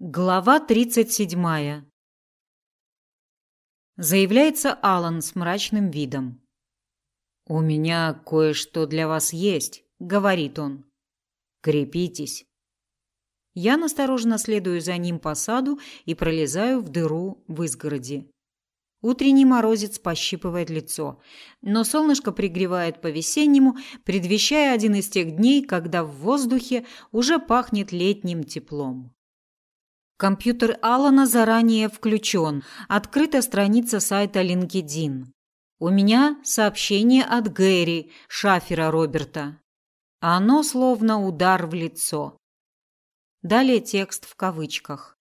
Глава 37. Заявляется Алан с мрачным видом. У меня кое-что для вас есть, говорит он. Крепитесь. Я настороженно следую за ним по саду и пролезаю в дыру в изгороди. Утренний морозец пощипывает лицо, но солнышко пригревает по-весеннему, предвещая один из тех дней, когда в воздухе уже пахнет летним теплом. Компьютер Алана заранее включен. Открыта страница сайта LinkedIn. У меня сообщение от Гэри, шафера Роберта. Оно словно удар в лицо. Далее текст в кавычках.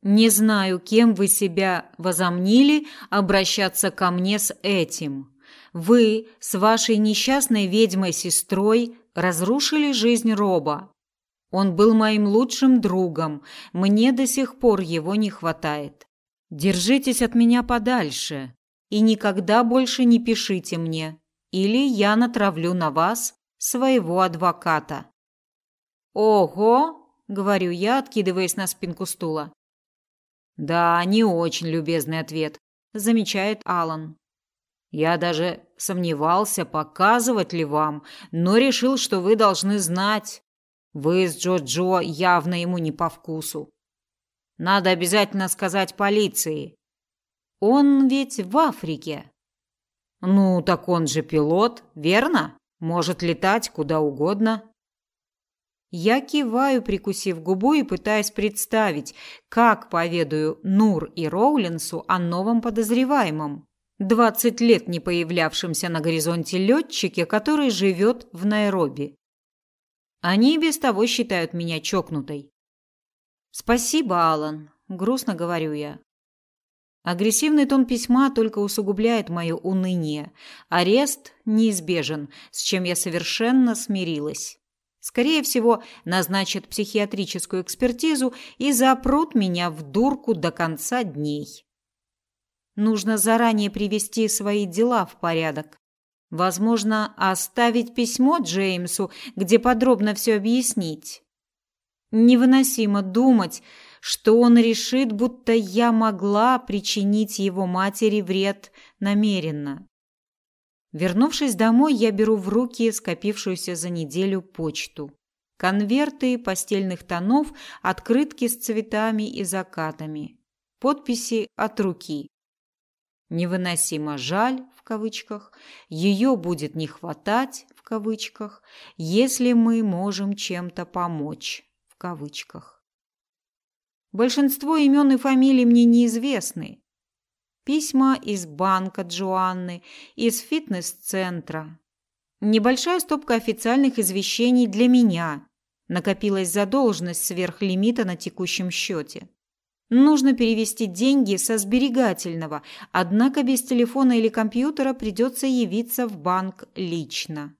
Не знаю, кем вы себя возомнили обращаться ко мне с этим. Вы с вашей несчастной ведьмой-сестрой разрушили жизнь Роба. Он был моим лучшим другом. Мне до сих пор его не хватает. Держитесь от меня подальше и никогда больше не пишите мне, или я натравлю на вас своего адвоката. Ого, говорю я, откидываясь на спинку стула. Да, не очень любезный ответ, замечает Алан. Я даже сомневался, показывать ли вам, но решил, что вы должны знать, вы с Джо-Джо явно ему не по вкусу. Надо обязательно сказать полиции. Он ведь в Африке. Ну, так он же пилот, верно? Может летать куда угодно. Я киваю, прикусив губу и пытаясь представить, как поведаю Нур и Роулинсу о новом подозреваемом. Двадцать лет не появлявшемся на горизонте летчике, который живет в Найроби. Они без того считают меня чокнутой. Спасибо, Алан, грустно говорю я. Агрессивный тон письма только усугубляет мое уныние. Арест неизбежен, с чем я совершенно смирилась. Скорее всего, назначат психиатрическую экспертизу и запрут меня в дурку до конца дней. Нужно заранее привести свои дела в порядок. Возможно, оставить письмо Джеймсу, где подробно все объяснить. Невыносимо думать, что он решит, будто я могла причинить его матери вред намеренно. Вернувшись домой, я беру в руки скопившуюся за неделю почту. Конверты постельных тонов, открытки с цветами и закатами. Подписи от руки. Невыносимо жаль, кавычках, ее будет не хватать, в кавычках, если мы можем чем-то помочь, в кавычках. Большинство имен и фамилий мне неизвестны. Письма из банка Джоанны, из фитнес-центра. Небольшая стопка официальных извещений для меня. Накопилась задолженность сверх лимита на текущем счете. Нужно перевести деньги со сберегательного, однако без телефона или компьютера придется явиться в банк лично.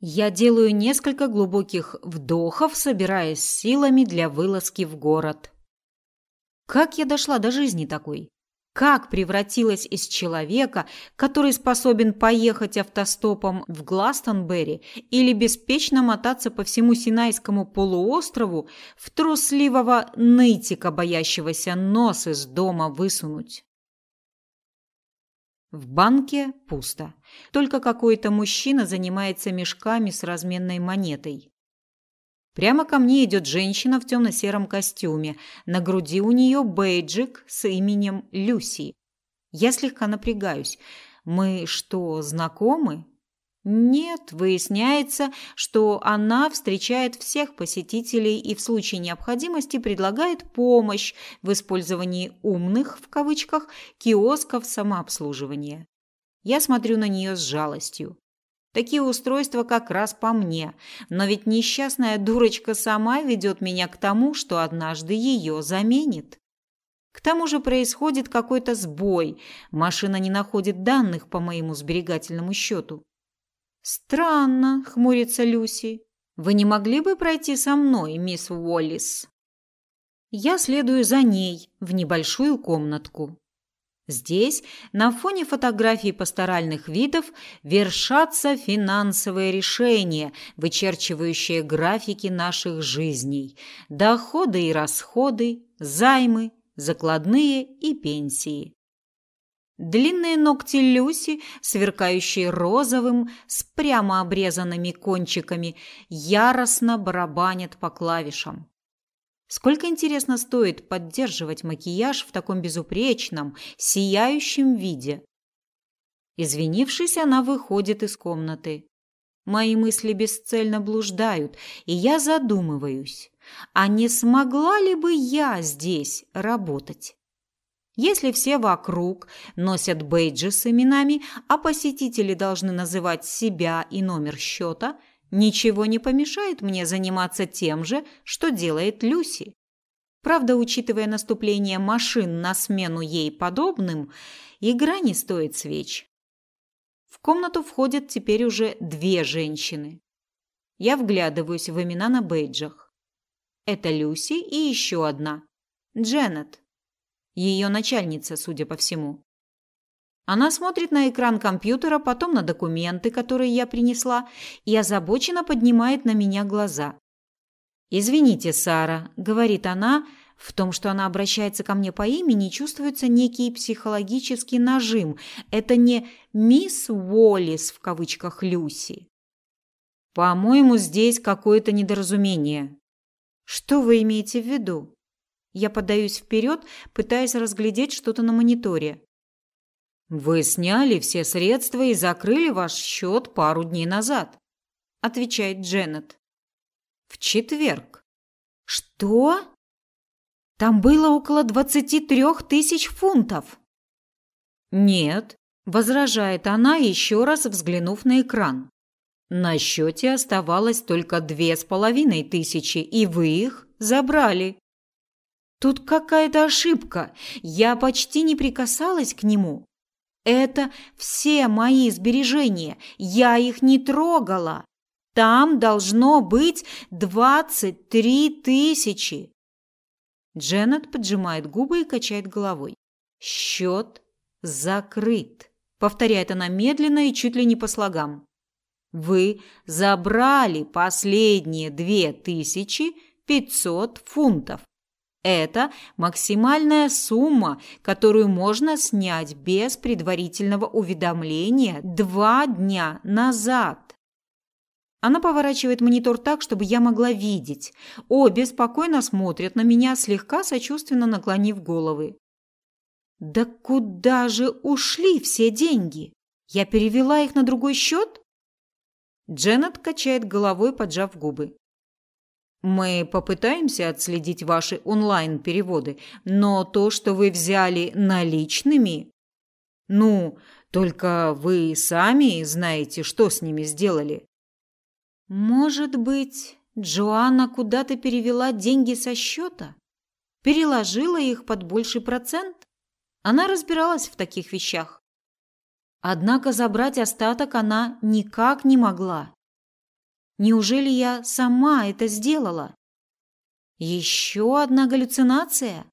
Я делаю несколько глубоких вдохов, собираясь силами для вылазки в город. Как я дошла до жизни такой? Как превратилась из человека, который способен поехать автостопом в Гластонберри или беспечно мотаться по всему Синайскому полуострову, в трусливого нытика, боящегося нос из дома высунуть. В банке пусто. Только какой-то мужчина занимается мешками с разменной монетой. Прямо ко мне идет женщина в темно-сером костюме. На груди у нее бейджик с именем Люси. Я слегка напрягаюсь. Мы что, знакомы? Нет, выясняется, что она встречает всех посетителей и в случае необходимости предлагает помощь в использовании умных в кавычках киосков самообслуживания. Я смотрю на нее с жалостью. Такие устройства как раз по мне. Но ведь несчастная дурочка сама ведет меня к тому, что однажды ее заменит. К тому же происходит какой-то сбой. Машина не находит данных по моему сберегательному счету. Странно, хмурится Люси. Вы не могли бы пройти со мной, мисс Уоллис? Я следую за ней в небольшую комнатку. Здесь, на фоне фотографий пасторальных видов, вершатся финансовые решения, вычерчивающие графики наших жизней, доходы и расходы, займы, закладные и пенсии. Длинные ногти Люси, сверкающие розовым, с прямо обрезанными кончиками, яростно барабанят по клавишам. Сколько интересно стоит поддерживать макияж в таком безупречном, сияющем виде. Извинившись, она выходит из комнаты. Мои мысли бесцельно блуждают, и я задумываюсь, а не смогла ли бы я здесь работать? Если все вокруг носят бейджи с именами, а посетители должны называть себя и номер счета, Ничего не помешает мне заниматься тем же, что делает Люси. Правда, учитывая наступление машин на смену ей подобным, игра не стоит свеч. В комнату входят теперь уже две женщины. Я вглядываюсь в имена на бейджах. Это Люси и еще одна – Дженнет. Ее начальница, судя по всему. Она смотрит на экран компьютера, потом на документы, которые я принесла, и озабоченно поднимает на меня глаза. «Извините, Сара», – говорит она, в том, что она обращается ко мне по имени, чувствуется некий психологический нажим. Это не «мисс Уоллис» в кавычках Люси. «По-моему, здесь какое-то недоразумение». «Что вы имеете в виду?» Я подаюсь вперед, пытаясь разглядеть что-то на мониторе. Вы сняли все средства и закрыли ваш счет пару дней назад, отвечает Дженнет. В четверг. Что? Там было около двадцати трех тысяч фунтов. Нет, возражает она, еще раз взглянув на экран. На счете оставалось только две с половиной тысячи, и вы их забрали. Тут какая-то ошибка. Я почти не прикасалась к нему. Это все мои сбережения. Я их не трогала. Там должно быть двадцать три тысячи. Дженнет поджимает губы и качает головой. Счет закрыт. Повторяет она медленно и чуть ли не по слогам. Вы забрали последние две тысячи пятьсот фунтов. Это максимальная сумма, которую можно снять без предварительного уведомления два дня назад. Она поворачивает монитор так, чтобы я могла видеть. Обе спокойно смотрят на меня, слегка сочувственно наклонив головы. Да куда же ушли все деньги? Я перевела их на другой счет? Дженнет качает головой, поджав губы. Мы попытаемся отследить ваши онлайн-переводы, но то, что вы взяли наличными... Ну, только вы сами знаете, что с ними сделали. Может быть, Джоанна куда-то перевела деньги со счета? Переложила их под больший процент? Она разбиралась в таких вещах. Однако забрать остаток она никак не могла. Неужели я сама это сделала? Еще одна галлюцинация?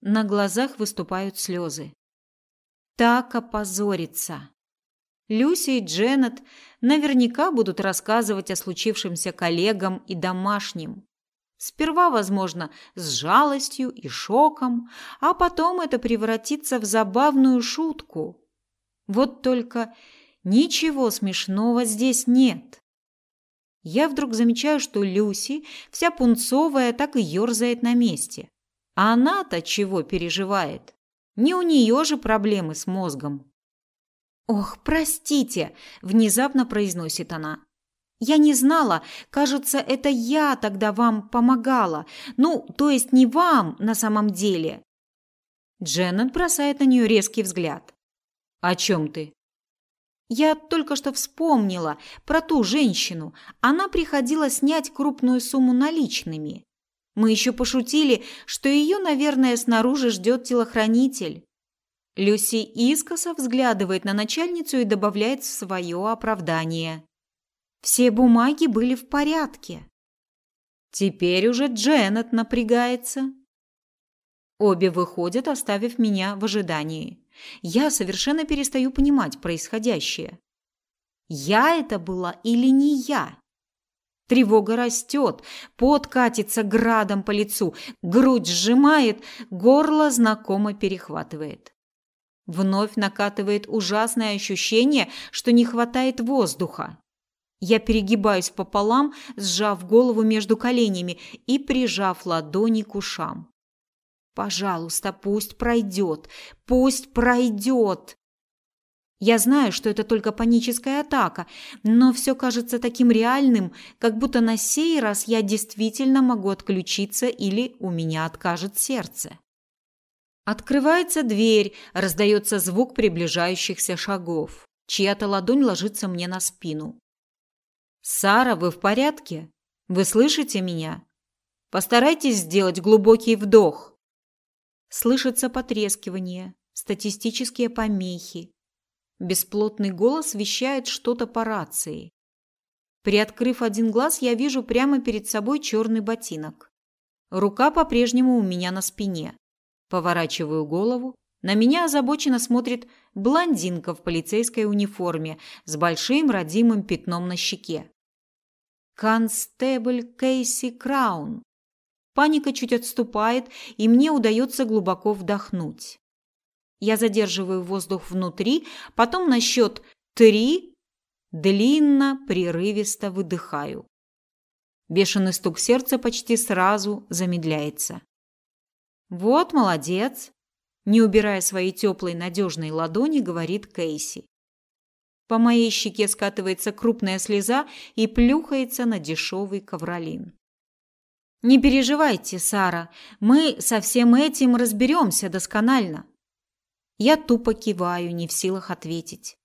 На глазах выступают слезы. Так опозориться. Люси и Дженнет наверняка будут рассказывать о случившемся коллегам и домашним. Сперва, возможно, с жалостью и шоком, а потом это превратится в забавную шутку. Вот только Ничего смешного здесь нет. Я вдруг замечаю, что Люси, вся пунцовая, так и ерзает на месте. А она-то чего переживает? Не у нее же проблемы с мозгом. «Ох, простите!» – внезапно произносит она. «Я не знала. Кажется, это я тогда вам помогала. Ну, то есть не вам на самом деле». Дженнет бросает на нее резкий взгляд. «О чем ты?» Я только что вспомнила про ту женщину. Она приходила снять крупную сумму наличными. Мы еще пошутили, что ее, наверное, снаружи ждет телохранитель. Люси искоса взглядывает на начальницу и добавляет в свое оправдание. Все бумаги были в порядке. Теперь уже Дженнет напрягается. Обе выходят, оставив меня в ожидании. Я совершенно перестаю понимать происходящее. Я это была или не я? Тревога растет, пот катится градом по лицу, грудь сжимает, горло знакомо перехватывает. Вновь накатывает ужасное ощущение, что не хватает воздуха. Я перегибаюсь пополам, сжав голову между коленями и прижав ладони к ушам. Пожалуйста, пусть пройдет, пусть пройдет. Я знаю, что это только паническая атака, но все кажется таким реальным, как будто на сей раз я действительно могу отключиться или у меня откажет сердце. Открывается дверь, раздается звук приближающихся шагов. Чья-то ладонь ложится мне на спину. «Сара, вы в порядке? Вы слышите меня? Постарайтесь сделать глубокий вдох». Слышится потрескивание, статистические помехи, Бесплотный голос вещает что-то по рации. Приоткрыв один глаз, я вижу прямо перед собой черный ботинок. Рука по-прежнему у меня на спине. Поворачиваю голову. На меня озабоченно смотрит блондинка в полицейской униформе с большим родимым пятном на щеке. Констебль Кейси Краун. Паника чуть отступает, и мне удается глубоко вдохнуть. Я задерживаю воздух внутри, потом на счет три длинно, прерывисто выдыхаю. Бешеный стук сердца почти сразу замедляется. Вот молодец, не убирая своей теплой надежной ладони, говорит Кейси. По моей щеке скатывается крупная слеза и плюхается на дешевый ковролин. Не переживайте, Сара, мы со всем этим разберемся досконально. Я тупо киваю, не в силах ответить.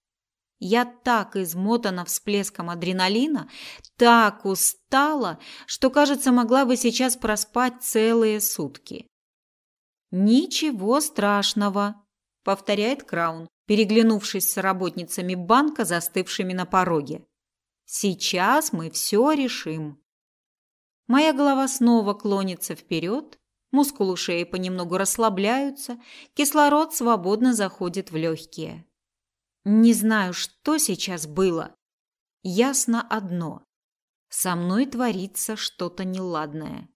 Я так измотана всплеском адреналина, так устала, что, кажется, могла бы сейчас проспать целые сутки. Ничего страшного, повторяет Краун, переглянувшись с работницами банка, застывшими на пороге. Сейчас мы все решим. Моя голова снова клонится вперед, Мускулы шеи понемногу расслабляются, кислород свободно заходит в легкие. Не знаю, что сейчас было. Ясно одно. Со мной творится что-то неладное.